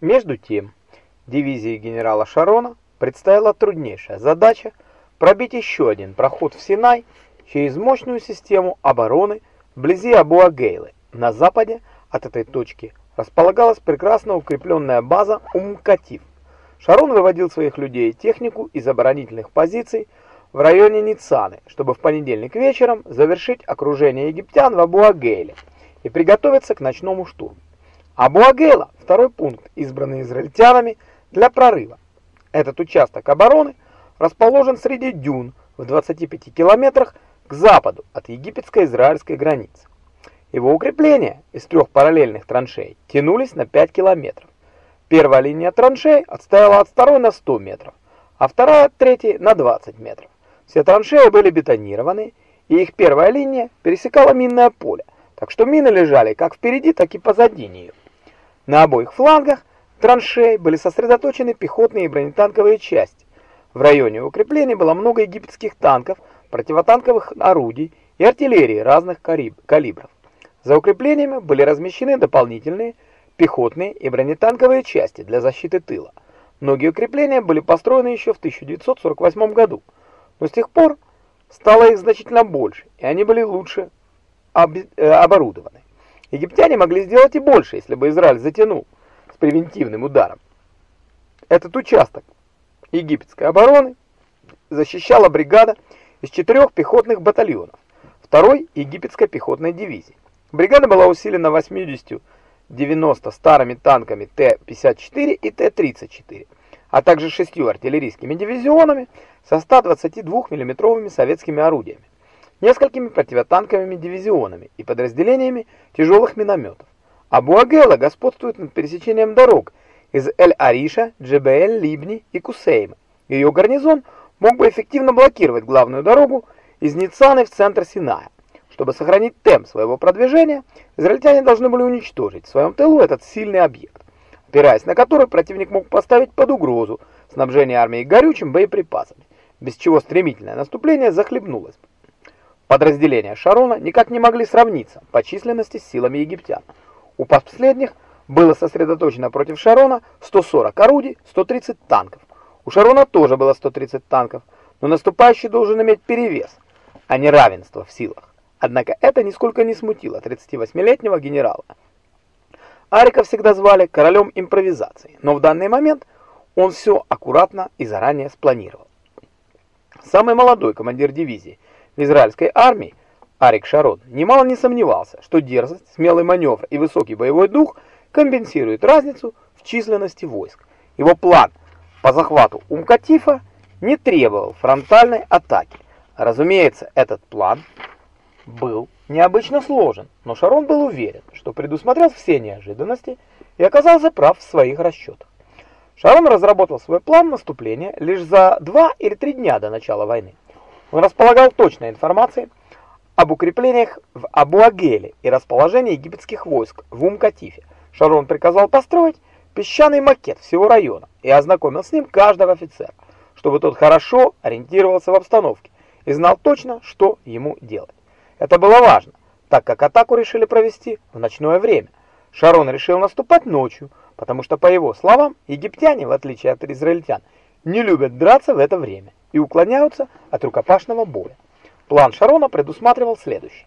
Между тем, дивизии генерала Шарона предстояла труднейшая задача пробить еще один проход в Синай через мощную систему обороны вблизи Абу-Агейлы. На западе от этой точки располагалась прекрасно укрепленная база Ум-Катиф. Шарон выводил своих людей и технику из оборонительных позиций в районе Ницаны, чтобы в понедельник вечером завершить окружение египтян в Абу-Агейле и приготовиться к ночному штурму. Абу-Агейла – второй пункт, избранный израильтянами для прорыва. Этот участок обороны расположен среди дюн в 25 километрах к западу от египетско-израильской границы. Его укрепления из трех параллельных траншей тянулись на 5 километров. Первая линия траншей отстояла от второй на 100 метров, а вторая от третьей на 20 метров. Все траншеи были бетонированы, и их первая линия пересекала минное поле, так что мины лежали как впереди, так и позади нее. На обоих флангах траншей были сосредоточены пехотные и бронетанковые части. В районе укреплений было много египетских танков, противотанковых орудий и артиллерии разных калибров. За укреплениями были размещены дополнительные пехотные и бронетанковые части для защиты тыла. Многие укрепления были построены еще в 1948 году, но с тех пор стало их значительно больше, и они были лучше э, оборудованы. Египтяне могли сделать и больше, если бы Израиль затянул с превентивным ударом. Этот участок египетской обороны защищала бригада из четырех пехотных батальонов второй египетской пехотной дивизии. Бригада была усилена 80-90 старыми танками Т-54 и Т-34, а также шестью артиллерийскими дивизионами со 122 миллиметровыми советскими орудиями несколькими противотанковыми дивизионами и подразделениями тяжелых минометов. Абу-Агела господствует над пересечением дорог из Эль-Ариша, Джебель, Либни и Кусейма. Ее гарнизон мог бы эффективно блокировать главную дорогу из Ницаны в центр Синая. Чтобы сохранить темп своего продвижения, израильтяне должны были уничтожить в своем тылу этот сильный объект, опираясь на который противник мог поставить под угрозу снабжение армии горючим боеприпасами, без чего стремительное наступление захлебнулось бы. Подразделения Шарона никак не могли сравниться по численности с силами египтян. У последних было сосредоточено против Шарона 140 орудий, 130 танков. У Шарона тоже было 130 танков, но наступающий должен иметь перевес, а не равенство в силах. Однако это нисколько не смутило 38-летнего генерала. Арика всегда звали королем импровизации, но в данный момент он все аккуратно и заранее спланировал. Самый молодой командир дивизии – израильской армии, Арик Шарон немало не сомневался, что дерзость, смелый маневр и высокий боевой дух компенсируют разницу в численности войск. Его план по захвату Умкатифа не требовал фронтальной атаки. Разумеется, этот план был необычно сложен, но Шарон был уверен, что предусмотрел все неожиданности и оказался прав в своих расчетах. Шарон разработал свой план наступления лишь за два или три дня до начала войны. Он располагал точной информацией об укреплениях в Абу-Агеле и расположении египетских войск в Ум-Катифе. Шарон приказал построить песчаный макет всего района и ознакомил с ним каждого офицера, чтобы тот хорошо ориентировался в обстановке и знал точно, что ему делать. Это было важно, так как атаку решили провести в ночное время. Шарон решил наступать ночью, потому что, по его словам, египтяне, в отличие от израильтян, не любят драться в это время и уклоняются от рукопашного боя. План Шарона предусматривал следующее.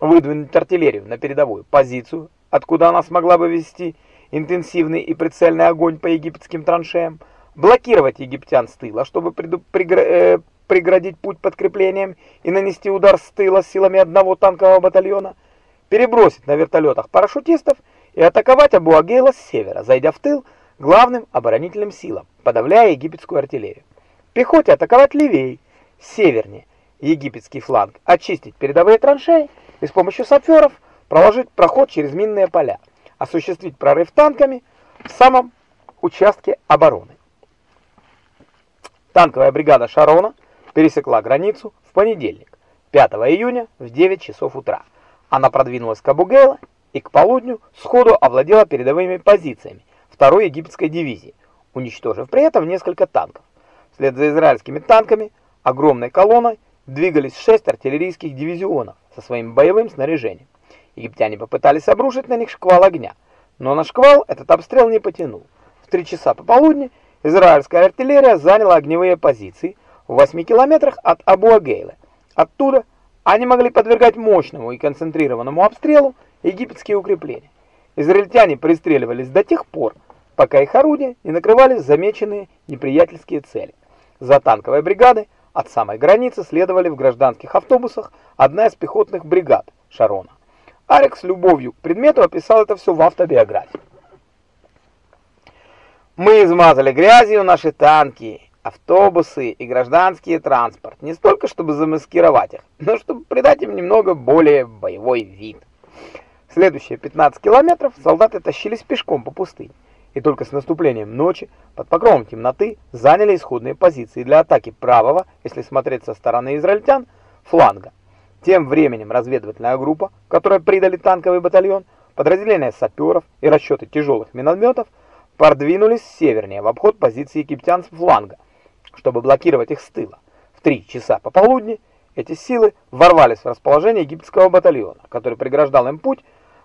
Выдвинуть артиллерию на передовую позицию, откуда она смогла бы вести интенсивный и прицельный огонь по египетским траншеям, блокировать египтян с тыла, чтобы прегра э, преградить путь подкреплениям и нанести удар с тыла силами одного танкового батальона, перебросить на вертолетах парашютистов и атаковать Абу-Агейла с севера, зайдя в тыл главным оборонительным силам, подавляя египетскую артиллерию. Пехоте атаковать левее, севернее, египетский фланг, очистить передовые траншеи и с помощью саперов проложить проход через минные поля, осуществить прорыв танками в самом участке обороны. Танковая бригада Шарона пересекла границу в понедельник, 5 июня в 9 часов утра. Она продвинулась к Абу-Гейла и к полудню сходу овладела передовыми позициями второй египетской дивизии, уничтожив при этом несколько танков. Вслед за израильскими танками огромной колонной двигались шесть артиллерийских дивизионов со своим боевым снаряжением. Египтяне попытались обрушить на них шквал огня, но на шквал этот обстрел не потянул. 3 часа пополудни израильская артиллерия заняла огневые позиции в 8 километрах от Абу-Агейлы. Оттуда они могли подвергать мощному и концентрированному обстрелу египетские укрепления. Израильтяне пристреливались до тех пор, пока их орудия не накрывали замеченные неприятельские цели. За танковой бригадой от самой границы следовали в гражданских автобусах одна из пехотных бригад Шарона. Арик с любовью к предмету описал это все в автобиографии. Мы измазали грязью наши танки, автобусы и гражданский транспорт, не столько чтобы замаскировать их, но чтобы придать им немного более боевой вид. Следующие 15 километров солдаты тащились пешком по пустыне, и только с наступлением ночи, под покровом темноты, заняли исходные позиции для атаки правого, если смотреть со стороны израильтян, фланга. Тем временем разведывательная группа, которая придали танковый батальон, подразделения саперов и расчеты тяжелых минометов продвинулись севернее в обход позиции египтян с фланга, чтобы блокировать их с тыла. В три часа пополудни эти силы ворвались в расположение египетского батальона, который преграждал им путь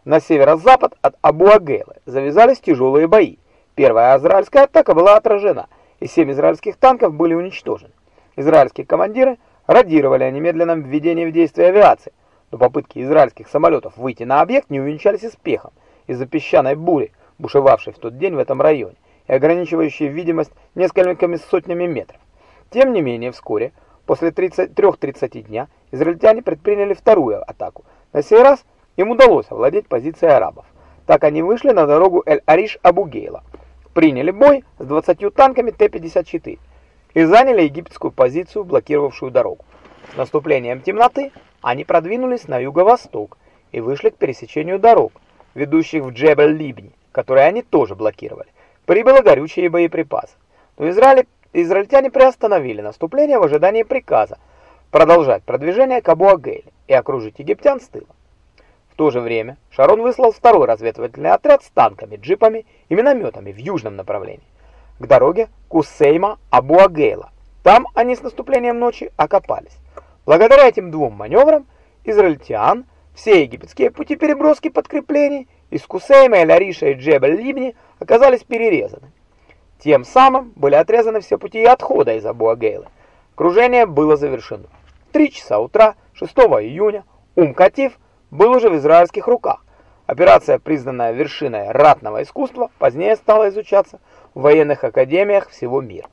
на северо-запад от Абу-Агейлы. Завязались тяжелые бои. Первая израильская атака была отражена, и семь израильских танков были уничтожены. Израильские командиры радировали о немедленном введении в действие авиации, но попытки израильских самолетов выйти на объект не увенчались успехом из-за песчаной бури, бушевавшей в тот день в этом районе и ограничивающей видимость несколькими сотнями метров. Тем не менее, вскоре, после 3-30 дня, израильтяне предприняли вторую атаку. На сей раз им удалось овладеть позицией арабов. Так они вышли на дорогу Эль-Ариш-Абугейла, приняли бой с 20 танками Т-54 и заняли египетскую позицию, блокировавшую дорогу. С наступлением темноты они продвинулись на юго-восток и вышли к пересечению дорог, ведущих в Джебель-Либни, которые они тоже блокировали. Прибыло горючее и боеприпасы. Но Израиль, израильтяне приостановили наступление в ожидании приказа продолжать продвижение к Абу-Агейле и окружить египтян с тыла. В то же время Шарон выслал второй разведывательный отряд с танками, джипами и минометами в южном направлении, к дороге Кусейма-Абу-Агейла. Там они с наступлением ночи окопались. Благодаря этим двум маневрам израильтян все египетские пути переброски подкреплений из Кусейма, Эль-Ариша и Джебель-Либни оказались перерезаны. Тем самым были отрезаны все пути отхода из Абу-Агейлы. Кружение было завершено. В 3 часа утра 6 июня Ум-Катив был уже в израильских руках. Операция, признанная вершиной ратного искусства, позднее стала изучаться в военных академиях всего мира.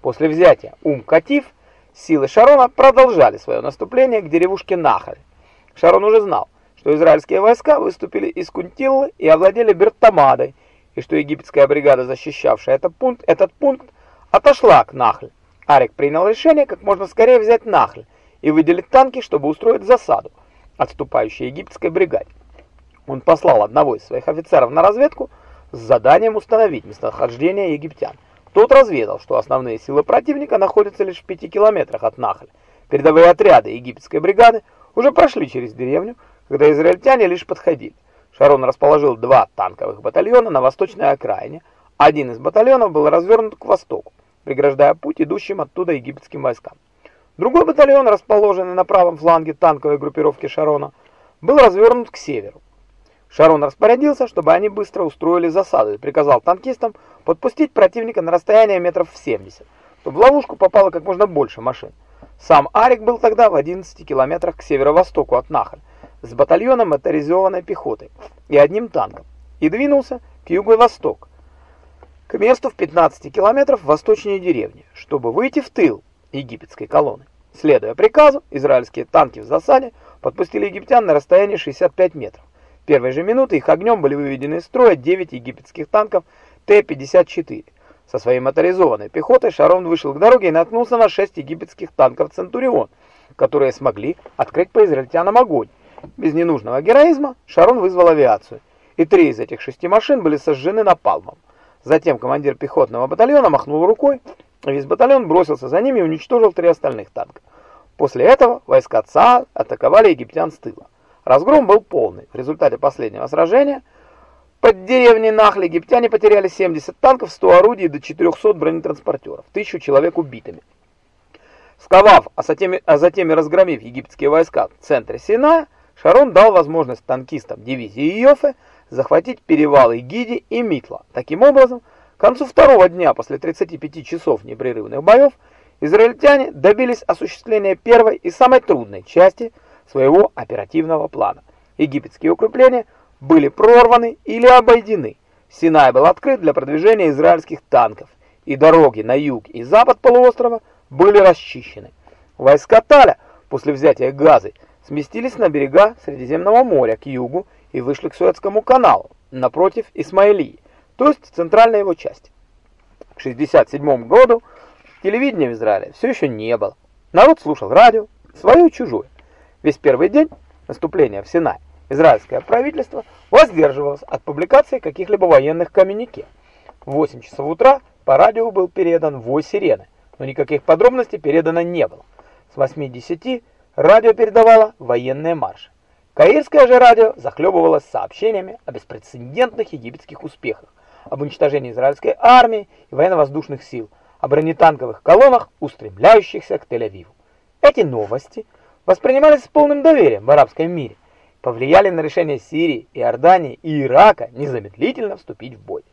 После взятия Ум-Катив силы Шарона продолжали свое наступление к деревушке Нахаль. Шарон уже знал, что израильские войска выступили из Кунтиллы и овладели Бертамадой, и что египетская бригада, защищавшая этот пункт, этот пункт отошла к Нахль. Арик принял решение как можно скорее взять Нахль и выделить танки, чтобы устроить засаду отступающей египетской бригаде. Он послал одного из своих офицеров на разведку с заданием установить местонахождение египтян. Тот разведал, что основные силы противника находятся лишь в пяти километрах от Нахаль. Передовые отряды египетской бригады уже прошли через деревню, когда израильтяне лишь подходили. Шарон расположил два танковых батальона на восточной окраине. Один из батальонов был развернут к востоку, преграждая путь идущим оттуда египетским войскам. Другой батальон, расположенный на правом фланге танковой группировки Шарона, был развернут к северу. Шарон распорядился, чтобы они быстро устроили засаду и приказал танкистам подпустить противника на расстояние метров в 70, чтобы в ловушку попало как можно больше машин. Сам Арик был тогда в 11 километрах к северо-востоку от Нахаль с батальоном моторизованной пехоты и одним танком и двинулся к юго-восток, к месту в 15 километров восточнее деревни, чтобы выйти в тыл египетской колонны. Следуя приказу, израильские танки в засаде подпустили египтян на расстояние 65 метров. В первые же минуты их огнем были выведены из строя 9 египетских танков Т-54. Со своей моторизованной пехотой Шарон вышел к дороге и наткнулся на 6 египетских танков «Центурион», которые смогли открыть по израильтянам огонь. Без ненужного героизма Шарон вызвал авиацию, и три из этих шести машин были сожжены напалмом. Затем командир пехотного батальона махнул рукой, Весь батальон бросился за ними и уничтожил три остальных танка. После этого войска ЦА атаковали египтян с тыла. Разгром был полный. В результате последнего сражения под деревней Нахли египтяне потеряли 70 танков, 100 орудий до 400 бронетранспортеров, тысячу человек убитыми. Сковав, а затем, а затем и разгромив египетские войска в центре Синая, Шарон дал возможность танкистам дивизии Йофе захватить перевалы Гиди и Митла. Таким образом, концу второго дня после 35 часов непрерывных боев израильтяне добились осуществления первой и самой трудной части своего оперативного плана. Египетские укрепления были прорваны или обойдены. Синай был открыт для продвижения израильских танков, и дороги на юг и запад полуострова были расчищены. Войска Таля после взятия Газы сместились на берега Средиземного моря к югу и вышли к Суэцкому каналу, напротив Исмаилии, то есть центральной его части. К 67 году телевидения в Израиле все еще не было. Народ слушал радио, свое и чужое. Весь первый день наступления в Синай израильское правительство воздерживалось от публикации каких-либо военных коммюнике. В 8 часов утра по радио был передан вой сирены, но никаких подробностей передано не было. С 8.10 радио передавало военные марши. Каирское же радио захлебывалось сообщениями о беспрецедентных египетских успехах, об уничтожении израильской армии и военно-воздушных сил, о бронетанковых колоннах, устремляющихся к Тель-Авиву. Эти новости воспринимались с полным доверием в арабском мире, повлияли на решение Сирии, Иордании и Ирака незамедлительно вступить в бой.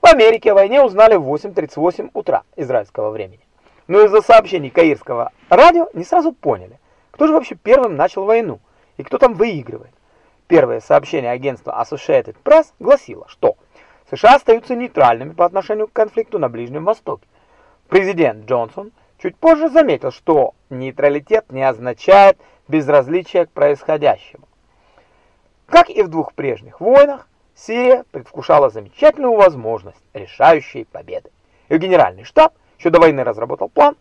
В Америке о войне узнали в 8.38 утра израильского времени. Но из-за сообщений каирского радио не сразу поняли, кто же вообще первым начал войну и кто там выигрывает. Первое сообщение агентства Associated Press гласило, что США остаются нейтральными по отношению к конфликту на Ближнем Востоке. Президент Джонсон чуть позже заметил, что нейтралитет не означает безразличие к происходящему. Как и в двух прежних войнах, Сирия предвкушала замечательную возможность решающей победы. И генеральный штаб еще до войны разработал план,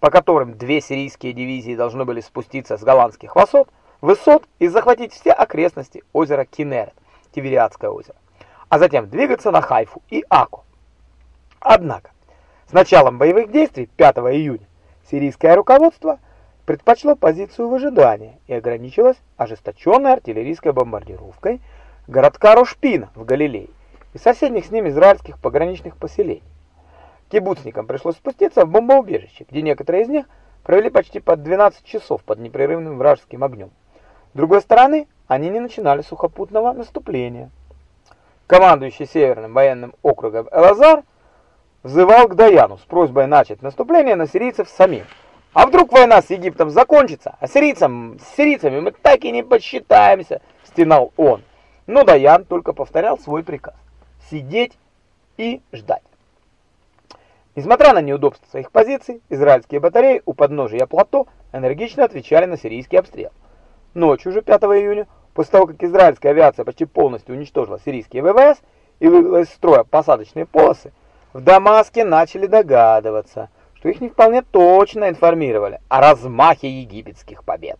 по которым две сирийские дивизии должны были спуститься с голландских высот, высот и захватить все окрестности озера Кинерет, Тивериадское озеро, а затем двигаться на Хайфу и Аку. Однако, с началом боевых действий 5 июня сирийское руководство предпочло позицию выжидания и ограничилось ожесточенной артиллерийской бомбардировкой городка Рошпина в Галилее и соседних с ним израильских пограничных поселений. Кибуцникам пришлось спуститься в бомбоубежище, где некоторые из них провели почти под 12 часов под непрерывным вражеским огнем. С другой стороны, они не начинали сухопутного наступления. Командующий Северным военным округом Элазар взывал к Даяну с просьбой начать наступление на сирийцев самим. А вдруг война с Египтом закончится, а сирийцам, с сирийцами мы так и не подсчитаемся, стенал он. Но Даян только повторял свой приказ – сидеть и ждать. Несмотря на неудобства своих позиций, израильские батареи у подножия плато энергично отвечали на сирийский обстрел. Ночью же 5 июня, после того, как израильская авиация почти полностью уничтожила сирийские ВВС и вывела из строя посадочные полосы, в Дамаске начали догадываться, что их не вполне точно информировали о размахе египетских побед.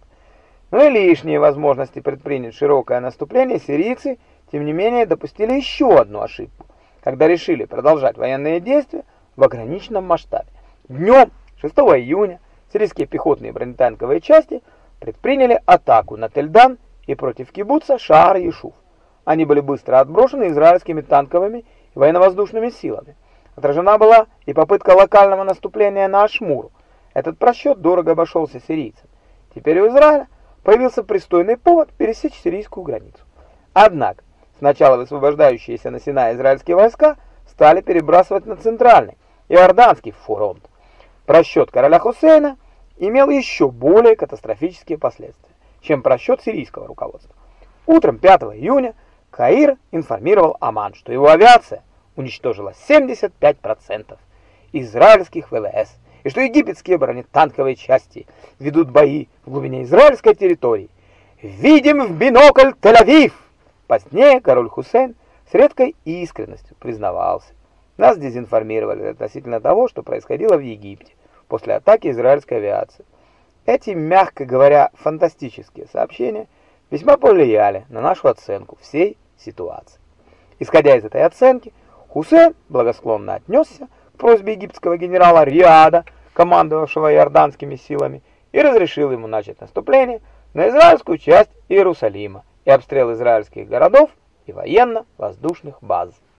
Ну и лишние возможности предпринять широкое наступление сирийцы, тем не менее, допустили еще одну ошибку, когда решили продолжать военные действия в ограниченном масштабе. Днем 6 июня сирийские пехотные бронетанковые части предприняли атаку на Тельдан и против кибуца Шаар-Ешуф. Они были быстро отброшены израильскими танковыми и военно-воздушными силами. Отражена была и попытка локального наступления на Ашмуру. Этот просчет дорого обошелся сирийцам. Теперь у Израиля появился пристойный повод пересечь сирийскую границу. Однако, сначала высвобождающиеся на Синай израильские войска стали перебрасывать на центральный, Иорданский фронт. Просчет короля Хусейна имел еще более катастрофические последствия, чем просчет сирийского руководства. Утром 5 июня Каир информировал Аман, что его авиация уничтожила 75% израильских ВВС и что египетские бронетанковые части ведут бои в глубине израильской территории. «Видим в бинокль Тель-Авив!» Позднее король Хусейн с редкой искренностью признавался. Нас дезинформировали относительно того, что происходило в Египте после атаки израильской авиации. Эти, мягко говоря, фантастические сообщения весьма повлияли на нашу оценку всей ситуации. Исходя из этой оценки, Хусейн благосклонно отнесся просьбе египетского генерала Риада, командовавшего иорданскими силами, и разрешил ему начать наступление на израильскую часть Иерусалима и обстрел израильских городов и военно-воздушных баз.